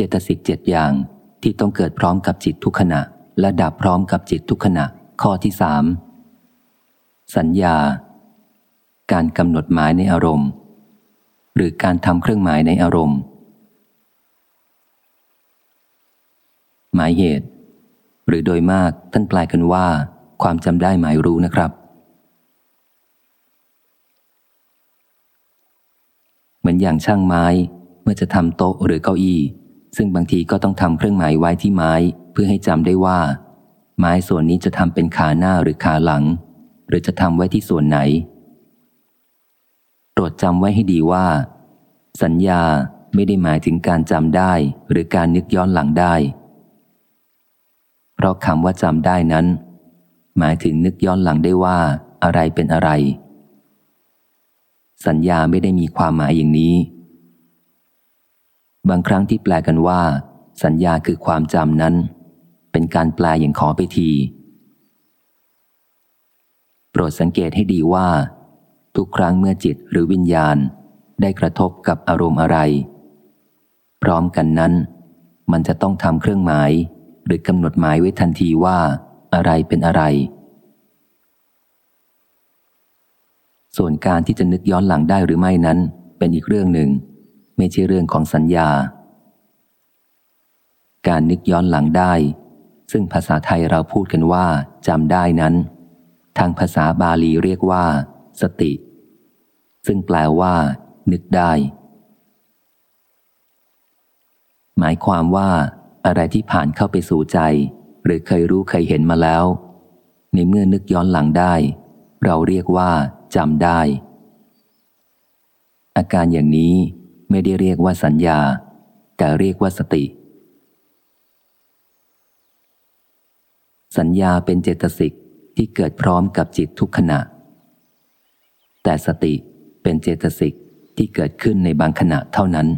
จตสิกเจ็ดอย่างที่ต้องเกิดพร้อมกับจิตทุกขณะ และดับพร้อมกับจิตทุกขณะ ข้อที่สามสัญญา การกำหนดหมายในอารมณ์ หรือการทำเครื่องหมายในอารมณ์ หมายเหตุ หรือโดยมากท่านแปลกันว่า ความจำได้หมายรู้นะครับ เหมือนอย่างช่างไม้เมื่อจะทำโต๊ะหรือเก้าอี้ ซึ่งบางทีก็ต้องทำเครื่องหมายไว้ที่ไม้เพื่อให้จำได้ว่า ไม้ส่วนนี้จะทำเป็นขาหน้าหรือขาหลัง หรือจะทำไว้ที่ส่วนไหน โปรดจำไว้ให้ดีว่า สัญญาไม่ได้หมายถึงการจำได้หรือการนึกย้อนหลังได้ เพราะคำว่าจำได้นั้น หมายถึงนึกย้อนหลังได้ว่าอะไรเป็นอะไร สัญญาไม่ได้มีความหมายอย่างนี้ บางครั้งที่แปลกันว่า สัญญาคือความจำนั้น เป็นการแปลอย่างขอไปที โปรดสังเกตให้ดีว่า ทุกครั้งเมื่อจิตหรือวิญญาณได้กระทบกับอารมณ์อะไร พร้อมกันนั้น มันจะต้องทำเครื่องหมาย หรือกำหนดหมายไว้ทันทีว่า อะไรเป็นอะไร ส่วนการที่จะนึกย้อนหลังได้หรือไม่นั้นเป็นอีกเรื่องหนึ่ง ไม่ใช่เรื่องของสัญญา การนึกย้อนหลังได้ ซึ่งภาษาไทยเราพูดกันว่าจำได้นั้น ทางภาษาบาลีเรียกว่า สติ ซึ่งแปลว่า นึกได้ หมายความว่า อะไรที่ผ่านเข้าไปสู่ใจ หรือเคยรู้เคยเห็นมาแล้ว ในเมื่อนึกย้อนหลังได้ เราเรียกว่าจำได้อาการอย่างนี้ ไม่ได้เรียกว่าสัญญา แต่เรียกว่าสติ สัญญาเป็นเจตสิกที่เกิดพร้อมกับจิตทุกขณะ แต่สติเป็นเจตสิกที่เกิดขึ้นในบางขณะเท่านั้น